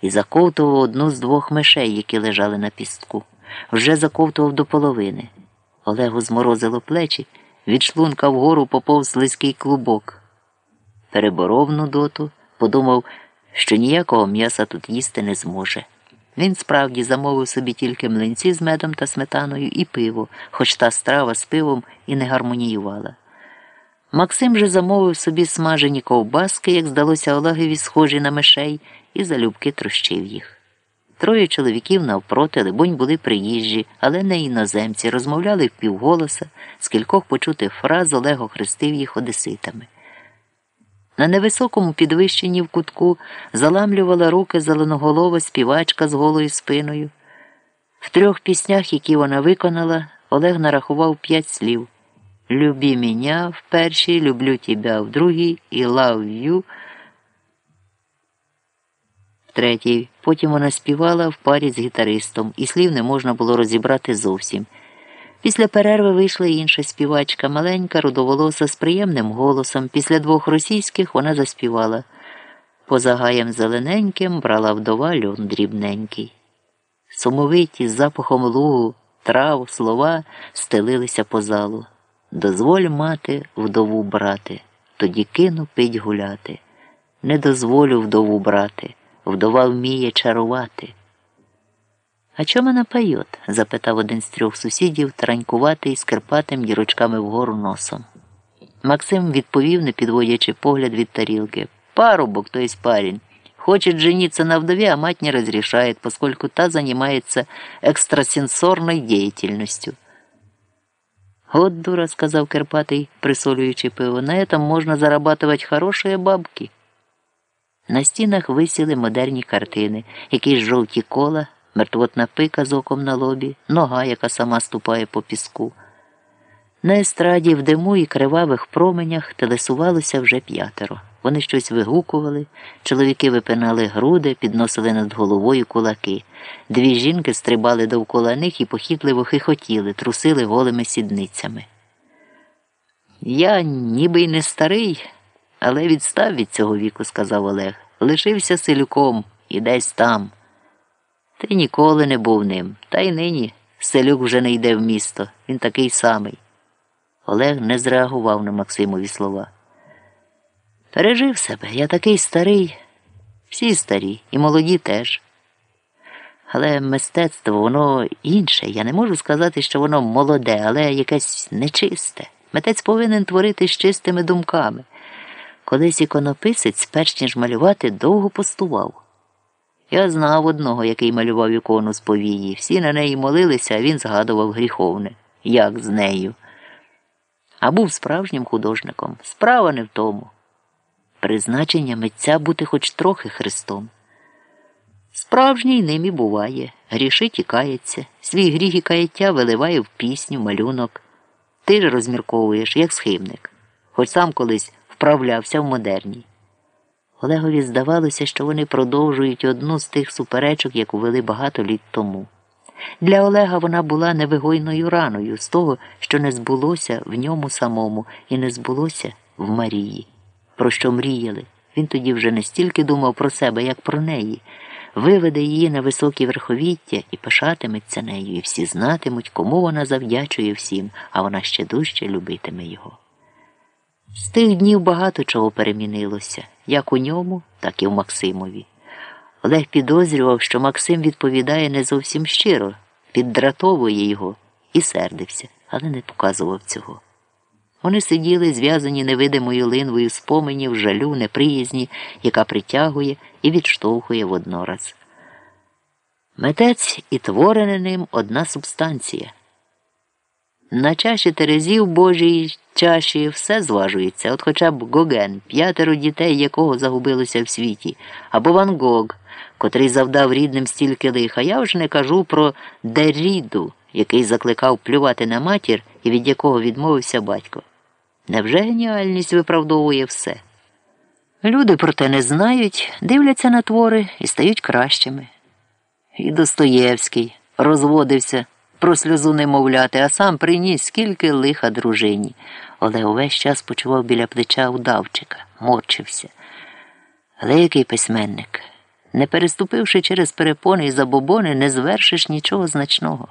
і заковтував одну з двох мишей, які лежали на пістку. Вже заковтував до половини. Олегу зморозило плечі, від шлунка вгору поповз слизький клубок. Переборов нудоту, подумав, що ніякого м'яса тут їсти не зможе. Він справді замовив собі тільки млинці з медом та сметаною і пиво, хоч та страва з пивом і не гармоніювала. Максим же замовив собі смажені ковбаски, як здалося Олегові, схожі на мишей, і залюбки трощив їх. Троє чоловіків навпроти, либонь, були приїжджі, але не іноземці, розмовляли впівголоса, з кількох почутих фраз Олег охрестив їх одеситами. На невисокому підвищенні в кутку заламлювала руки зеленоголова співачка з голою спиною. В трьох піснях, які вона виконала, Олег нарахував п'ять слів. Любі мене в першій, люблю тебе в другій і love you в третій. Потім вона співала в парі з гітаристом, і слів не можна було розібрати зовсім. Після перерви вийшла інша співачка, маленька, рудоволоса з приємним голосом. Після двох російських вона заспівала. Поза гаєм зелененьким брала вдова льон дрібненький. Сумовиті з запахом лугу, трав, слова стелилися по залу. Дозволь мати вдову брати, тоді кину пить гуляти. Не дозволю вдову брати, вдова вміє чарувати. А чому вона пайот? запитав один з трьох сусідів, таранькуватий з дірочками вгору носом. Максим відповів, не підводячи погляд від тарілки. Парубок, то есть парень. Хочет жениться на вдове, а мать не разрешает, поскольку та занимается экстрасенсорной деятельностью. «Вот дура», — сказал Кирпатый, присолюючи пиво, — «на этом можно зарабатывать хорошие бабки». На стінах висіли модерні картини, якісь жовті кола, мертвотна пика з оком на лобі, нога, яка сама ступає по піску. На естраді в диму і кривавих променях телесувалося вже п'ятеро. Вони щось вигукували, чоловіки випинали груди, підносили над головою кулаки. Дві жінки стрибали довкола них і похитливо хихотіли, трусили голими сідницями. Я ніби й не старий, але відстав від цього віку, сказав Олег. Лишився селюком і десь там. Ти ніколи не був ним, та й нині селюк вже не йде в місто, він такий самий. Олег не зреагував на Максимові слова. Пережив себе, я такий старий, всі старі, і молоді теж. Але мистецтво, воно інше. Я не можу сказати, що воно молоде, але якесь нечисте. Митець повинен творити з чистими думками. Колись іконописець, перш ніж малювати, довго постував. Я знав одного, який малював ікону з повії. Всі на неї молилися, а він згадував гріховне, як з нею. А був справжнім художником. Справа не в тому. Призначення митця бути хоч трохи Христом. Справжній ним і буває, грішить і кається, свій гріх і каяття виливає в пісню, малюнок. Ти ж розмірковуєш, як схибник, хоч сам колись вправлявся в модерній. Олегові здавалося, що вони продовжують одну з тих суперечок, яку вели багато літ тому. Для Олега вона була невигойною раною з того, що не збулося в ньому самому і не збулося в Марії. Про що мріяли? Він тоді вже не стільки думав про себе, як про неї, виведе її на високі верховіття і пишатиметься нею, і всі знатимуть, кому вона завдячує всім, а вона ще дужче любитиме його. З тих днів багато чого перемінилося, як у ньому, так і в Максимові. Олег підозрював, що Максим відповідає не зовсім щиро, піддратовує його і сердився, але не показував цього. Вони сиділи, зв'язані невидимою линвою споменів, жалю, неприязні, яка притягує і відштовхує воднораз. Митець і творене ним одна субстанція. На чаші Терезів Божій чаші все зважується, от хоча б Гоген, п'ятеро дітей, якого загубилося в світі, або Ван Гог, котрий завдав рідним стільки лиха. Я вже не кажу про Деріду, який закликав плювати на матір і від якого відмовився батько. Невже геніальність виправдовує все? Люди про те не знають, дивляться на твори і стають кращими. І Достоєвський розводився про сльозу немовляти, а сам приніс скільки лиха дружині. Олег увесь час почував біля плеча удавчика, морчився. Але який письменник? Не переступивши через перепони і забобони, не звершиш нічого значного.